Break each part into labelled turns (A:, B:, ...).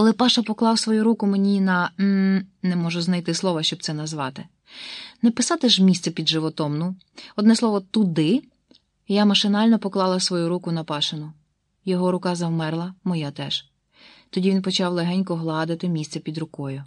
A: Коли Паша поклав свою руку мені на м, не можу знайти слова, щоб це назвати. Не писати ж місце під животом, ну, одне слово, туди, я машинально поклала свою руку на Пашину. Його рука завмерла, моя теж. Тоді він почав легенько гладити місце під рукою.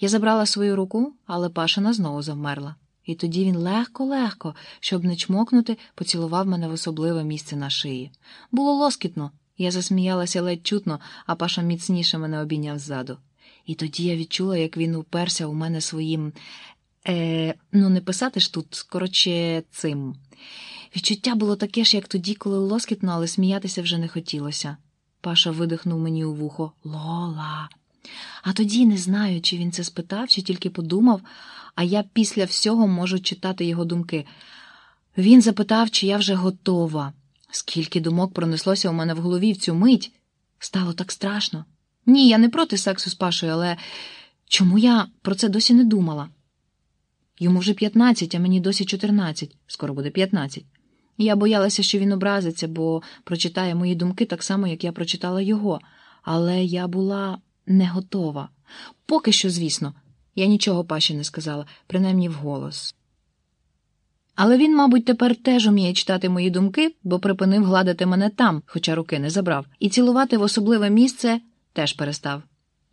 A: Я забрала свою руку, але Пашина знову завмерла. І тоді він легко-легко, щоб не чмокнути, поцілував мене в особливе місце на шиї. Було лоскітно. Я засміялася ледь чутно, а Паша міцніше мене обійняв ззаду. І тоді я відчула, як він уперся у мене своїм. Е, Ну, не писати ж тут, коротше, цим. Відчуття було таке ж, як тоді, коли лоскітно, але сміятися вже не хотілося. Паша видихнув мені у вухо Лола. А тоді не знаю, чи він це спитав, чи тільки подумав, а я після всього можу читати його думки. Він запитав, чи я вже готова. Скільки думок пронеслося у мене в голові в цю мить. Стало так страшно. Ні, я не проти сексу з Пашою, але чому я про це досі не думала? Йому вже 15, а мені досі 14, скоро буде 15. Я боялася, що він образиться, бо прочитає мої думки так само, як я прочитала його, але я була не готова. Поки що, звісно, я нічого Паші не сказала, принаймні вголос. Але він, мабуть, тепер теж уміє читати мої думки, бо припинив гладити мене там, хоча руки не забрав, і цілувати в особливе місце теж перестав.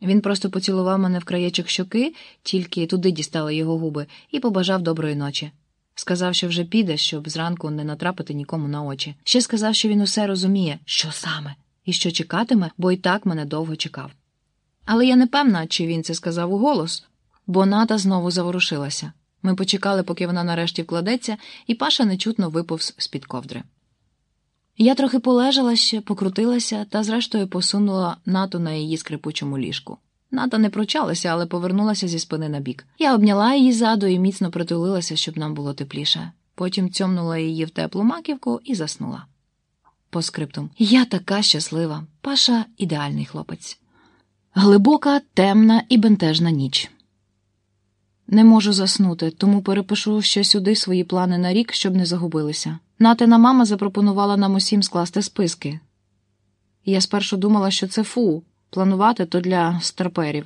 A: Він просто поцілував мене в краєчок щоки, тільки туди дістали його губи, і побажав доброї ночі. Сказав, що вже піде, щоб зранку не натрапити нікому на очі. Ще сказав, що він усе розуміє, що саме, і що чекатиме, бо й так мене довго чекав. Але я не певна, чи він це сказав у голос, бо ната знову заворушилася. Ми почекали, поки вона нарешті вкладеться, і Паша нечутно виповз з-під ковдри. Я трохи полежала ще, покрутилася та, зрештою, посунула нату на її скрипучому ліжку. Ната не прочалася, але повернулася зі спини на бік. Я обняла її ззаду і міцно притулилася, щоб нам було тепліше. Потім цьомнула її в теплу маківку і заснула. По скриптум. Я така щаслива. Паша ідеальний хлопець. Глибока, темна і бентежна ніч. Не можу заснути, тому перепишу ще сюди свої плани на рік, щоб не загубилися. Натина мама запропонувала нам усім скласти списки. Я спершу думала, що це фу, планувати то для старперів.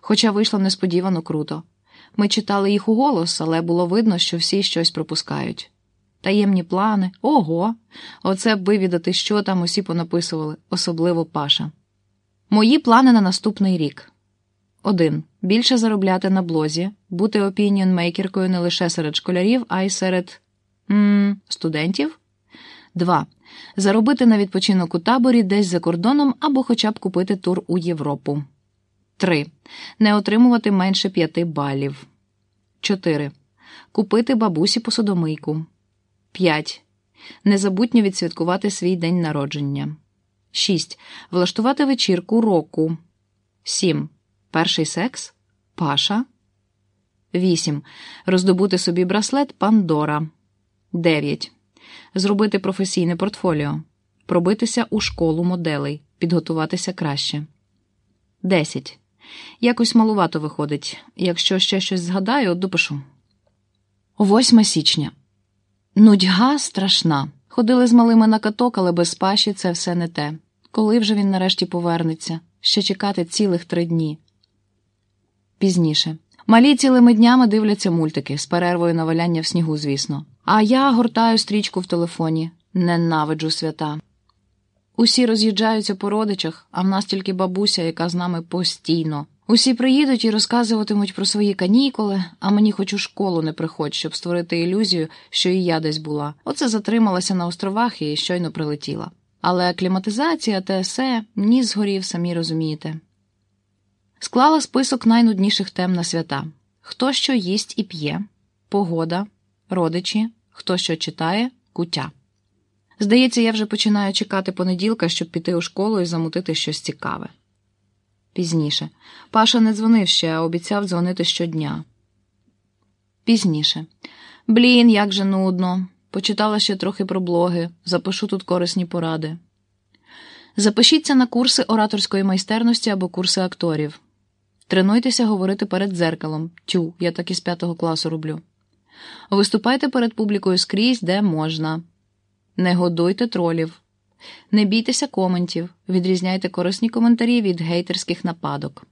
A: Хоча вийшло несподівано круто. Ми читали їх у голос, але було видно, що всі щось пропускають. Таємні плани, ого! Оце б вивідати, що там усі понаписували, особливо Паша. Мої плани на наступний рік. 1. Більше заробляти на блозі, бути опініонмейкеркою не лише серед школярів, а й серед м студентів. 2. Заробити на відпочинок у таборі десь за кордоном або хоча б купити тур у Європу. 3. Не отримувати менше 5 балів. 4. Купити бабусі посудомийку. 5. Незабутньо відсвяткувати свій день народження. 6. Влаштувати вечірку року. 7. Перший секс Паша. 8. Роздобути собі браслет Пандора. 9. Зробити професійне портфоліо. Пробитися у школу моделей. Підготуватися краще. 10. Якось малувато виходить. Якщо ще щось згадаю, допишу. 8 січня. Нудьга страшна. Ходили з малими на каток, але без паші це все не те. Коли вже він нарешті повернеться? Ще чекати цілих три дні. Пізніше. Малі цілими днями дивляться мультики з перервою на валяння в снігу, звісно. А я гортаю стрічку в телефоні. Ненавиджу свята. Усі роз'їжджаються по родичах, а в нас тільки бабуся, яка з нами постійно. Усі приїдуть і розказуватимуть про свої канікули, а мені хоч у школу не приходь, щоб створити ілюзію, що і я десь була. Оце затрималася на островах і щойно прилетіла. Але кліматизація ТСЕ ніс згорів, самі розумієте. Склала список найнудніших тем на свята: хто що їсть і п'є, погода, родичі, хто що читає, куття. Здається, я вже починаю чекати понеділка, щоб піти у школу і замутити щось цікаве. Пізніше. Паша не дзвонив ще, а обіцяв дзвонити щодня. Пізніше. Блін, як же нудно. Почитала ще трохи про блоги, запишу тут корисні поради. Запишіться на курси ораторської майстерності або курси акторів. Тренуйтеся говорити перед дзеркалом. Тю, я так із п'ятого класу роблю. Виступайте перед публікою скрізь, де можна. Не годуйте тролів. Не бійтеся коментів, відрізняйте корисні коментарі від гейтерських нападок.